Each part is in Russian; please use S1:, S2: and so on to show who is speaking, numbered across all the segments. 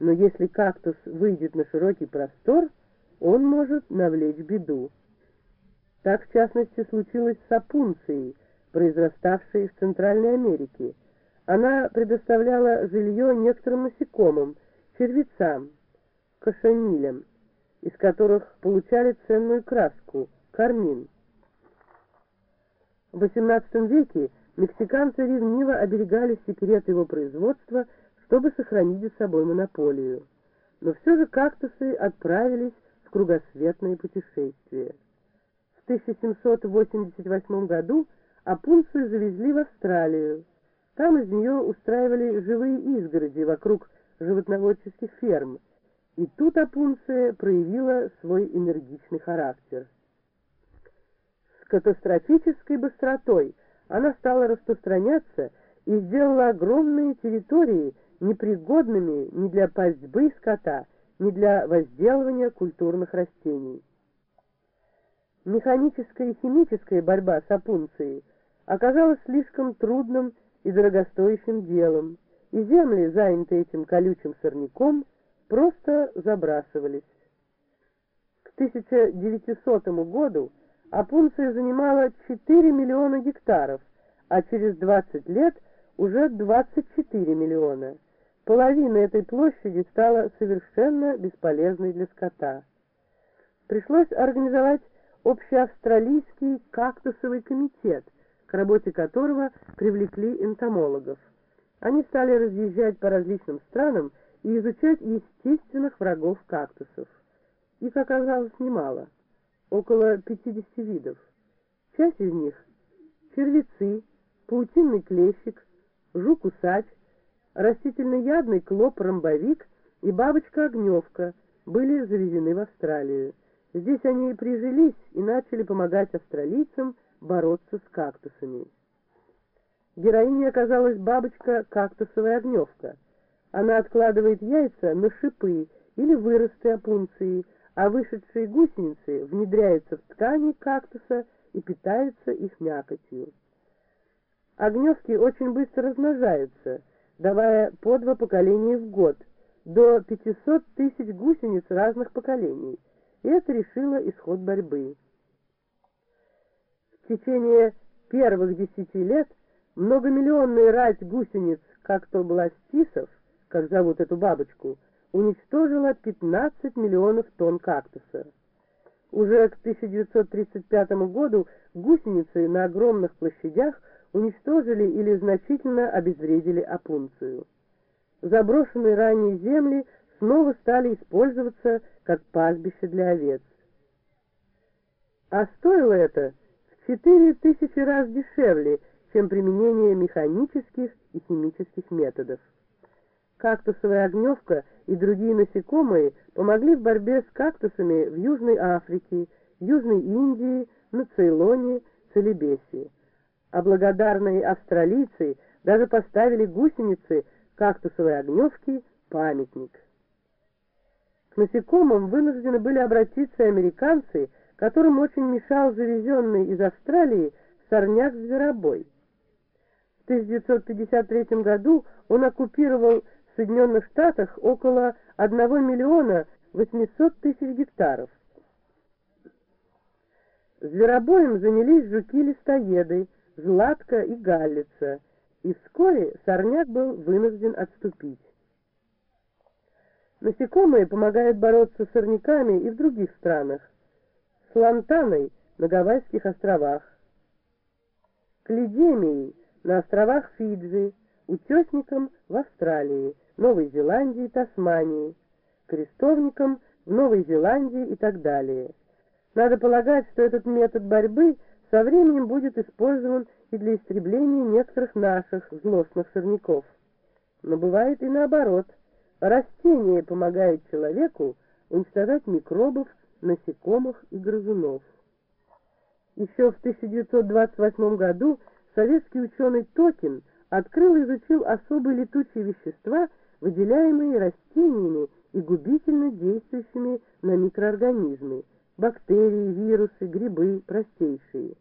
S1: но если кактус выйдет на широкий простор, он может навлечь беду. Так, в частности, случилось с Апунцией, произраставшей в Центральной Америке. Она предоставляла жилье некоторым насекомым, червецам, кошанилям, из которых получали ценную краску – кармин. В XVIII веке мексиканцы ревниво оберегали секрет его производства, чтобы сохранить за собой монополию. Но все же кактусы отправились в кругосветное путешествие. В 1788 году Апунцию завезли в Австралию. Там из нее устраивали живые изгороди вокруг животноводческих ферм, и тут Апунция проявила свой энергичный характер. С катастрофической быстротой она стала распространяться и сделала огромные территории непригодными ни для пастьбы скота, ни для возделывания культурных растений. Механическая и химическая борьба с опунцией оказалась слишком трудным и дорогостоящим делом, и земли, занятые этим колючим сорняком, просто забрасывались. К 1900 году Апунция занимала 4 миллиона гектаров, а через 20 лет уже 24 миллиона. Половина этой площади стала совершенно бесполезной для скота. Пришлось организовать общеавстралийский кактусовый комитет, к работе которого привлекли энтомологов. Они стали разъезжать по различным странам и изучать естественных врагов кактусов. Их оказалось немало, около 50 видов. Часть из них – червецы, паутинный клещик, жук-усач, растительноядный клоп-ромбовик и бабочка-огневка были завезены в Австралию. Здесь они и прижились и начали помогать австралийцам бороться с кактусами. Героиней оказалась бабочка-кактусовая огневка. Она откладывает яйца на шипы или выросты опунции, а вышедшие гусеницы внедряются в ткани кактуса и питаются их мякотью. Огневки очень быстро размножаются, давая по два поколения в год, до 500 тысяч гусениц разных поколений, и это решило исход борьбы. В течение первых десяти лет многомиллионная рать гусениц кактобластисов, как зовут эту бабочку, уничтожила 15 миллионов тонн кактуса. Уже к 1935 году гусеницы на огромных площадях уничтожили или значительно обезвредили опунцию. Заброшенные ранее земли снова стали использоваться как пастбище для овец. А стоило это в четыре тысячи раз дешевле, чем применение механических и химических методов. Кактусовая огневка и другие насекомые помогли в борьбе с кактусами в Южной Африке, Южной Индии, на Цейлоне, Целебесии. А благодарные австралийцы даже поставили гусеницы кактусовой огневки памятник. К насекомым вынуждены были обратиться американцы, которым очень мешал завезенный из Австралии сорняк-зверобой. В 1953 году он оккупировал в Соединенных Штатах около 1 миллиона 800 тысяч гектаров. Зверобоем занялись жуки-листоеды, златка и галлица, и вскоре сорняк был вынужден отступить. Насекомые помогают бороться с сорняками и в других странах. С лантаной на Гавайских островах, клидемией на островах Фиджи, утесником в Австралии, Новой Зеландии, Тасмании, крестовником в Новой Зеландии и так далее. Надо полагать, что этот метод борьбы со временем будет использован и для истребления некоторых наших злостных сорняков. Но бывает и наоборот. Растения помогают человеку уничтожать микробов, насекомых и грызунов. Еще в 1928 году советский ученый Токин открыл и изучил особые летучие вещества, выделяемые растениями и губительно действующими на микроорганизмы, бактерии, вирусы, грибы, простейшие.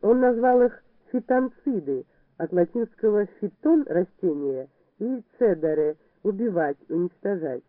S1: Он назвал их фитонциды, от латинского «фитон» – растение, и «цедаре» убивать, уничтожать.